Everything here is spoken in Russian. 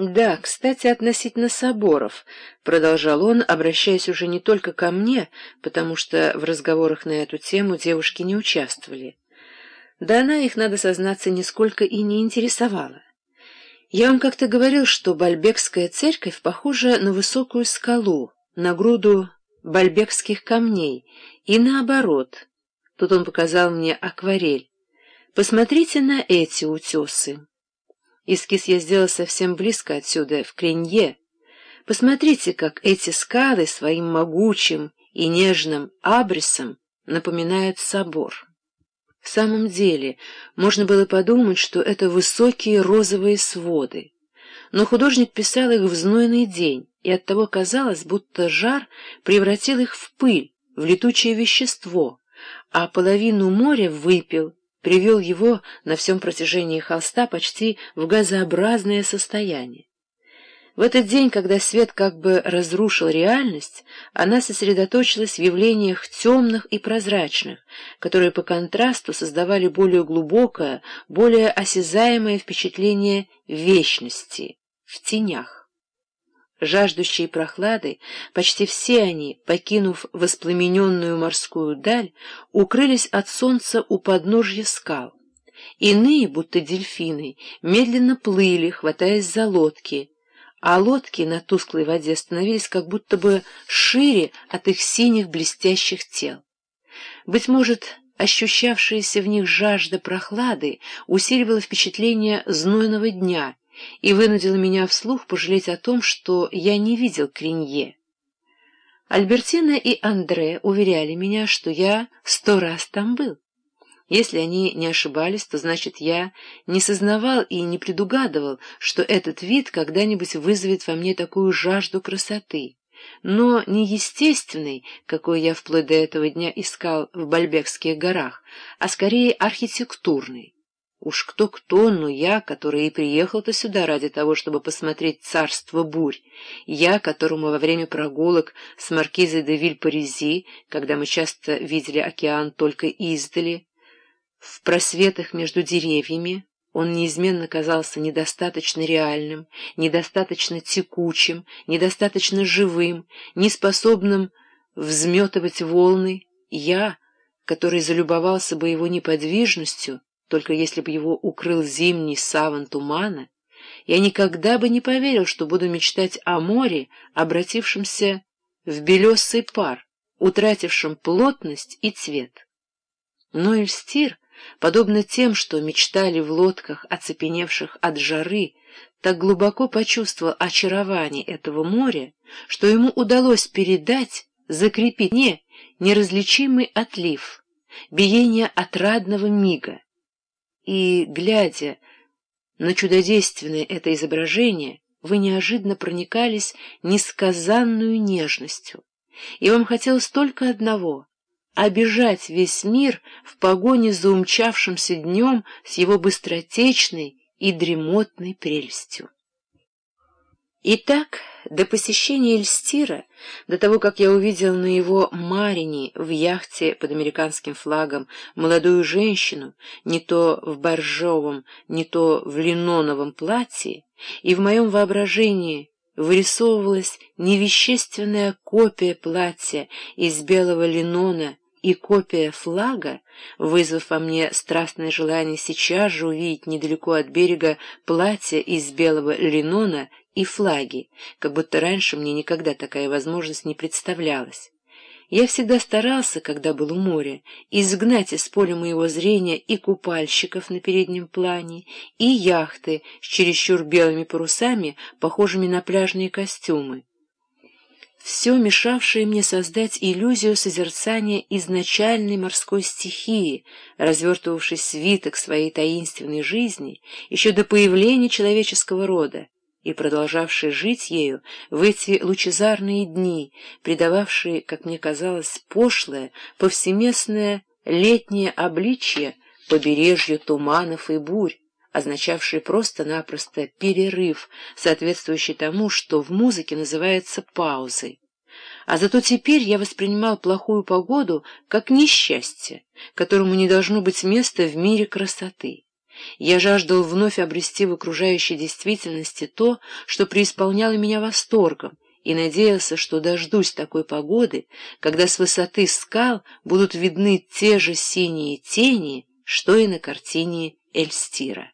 «Да, кстати, относительно соборов», — продолжал он, обращаясь уже не только ко мне, потому что в разговорах на эту тему девушки не участвовали. Да она их, надо сознаться, нисколько и не интересовала. Я вам как-то говорил, что Бальбекская церковь похожа на высокую скалу, на груду бальбекских камней, и наоборот. Тут он показал мне акварель. Посмотрите на эти утесы. Эскиз я сделал совсем близко отсюда, в Кренье. Посмотрите, как эти скалы своим могучим и нежным абрисом напоминают собор. В самом деле, можно было подумать, что это высокие розовые своды. Но художник писал их в знойный день, и оттого казалось, будто жар превратил их в пыль, в летучее вещество, а половину моря выпил, привел его на всем протяжении холста почти в газообразное состояние. В этот день, когда свет как бы разрушил реальность, она сосредоточилась в явлениях темных и прозрачных, которые по контрасту создавали более глубокое, более осязаемое впечатление вечности в тенях. Жаждущие прохлады, почти все они, покинув воспламененную морскую даль, укрылись от солнца у подножья скал. Иные, будто дельфины, медленно плыли, хватаясь за лодки, а лодки на тусклой воде становились как будто бы шире от их синих блестящих тел. Быть может, ощущавшаяся в них жажда прохлады усиливала впечатление знойного дня — и вынудила меня вслух пожалеть о том, что я не видел Кринье. Альбертина и Андре уверяли меня, что я сто раз там был. Если они не ошибались, то значит я не сознавал и не предугадывал, что этот вид когда-нибудь вызовет во мне такую жажду красоты, но не естественной, какой я вплоть до этого дня искал в Бальбекских горах, а скорее архитектурной. Уж кто-кто, но я, который и приехал-то сюда ради того, чтобы посмотреть царство бурь, я, которому во время прогулок с маркизой де Виль-Паризи, когда мы часто видели океан только издали, в просветах между деревьями, он неизменно казался недостаточно реальным, недостаточно текучим, недостаточно живым, неспособным взметывать волны, я, который залюбовался бы его неподвижностью, только если бы его укрыл зимний саван тумана, я никогда бы не поверил, что буду мечтать о море, обратившемся в белесый пар, утратившем плотность и цвет. Но Эльстир, подобно тем, что мечтали в лодках, оцепеневших от жары, так глубоко почувствовал очарование этого моря, что ему удалось передать, закрепить не неразличимый отлив, биение отрадного мига, и, глядя на чудодейственное это изображение, вы неожиданно проникались несказанную нежностью, и вам хотелось только одного — обижать весь мир в погоне за умчавшимся днем с его быстротечной и дремотной прелестью. Итак, до посещения Эльстира, до того, как я увидел на его Марине в яхте под американским флагом молодую женщину, не то в боржовом, не то в линоновом платье, и в моем воображении вырисовывалась невещественная копия платья из белого линона и копия флага, вызвав во мне страстное желание сейчас же увидеть недалеко от берега платье из белого линона и флаги, как будто раньше мне никогда такая возможность не представлялась. Я всегда старался, когда был у моря, изгнать из поля моего зрения и купальщиков на переднем плане, и яхты с чересчур белыми парусами, похожими на пляжные костюмы все мешавшее мне создать иллюзию созерцания изначальной морской стихии, развертывавшей свиток своей таинственной жизни еще до появления человеческого рода и продолжавшей жить ею в эти лучезарные дни, придававшие, как мне казалось, пошлое, повсеместное летнее обличье побережью туманов и бурь, означавший просто-напросто перерыв, соответствующий тому, что в музыке называется паузой. А зато теперь я воспринимал плохую погоду как несчастье, которому не должно быть места в мире красоты. Я жаждал вновь обрести в окружающей действительности то, что преисполняло меня восторгом, и надеялся, что дождусь такой погоды, когда с высоты скал будут видны те же синие тени, что и на картине Эльстира.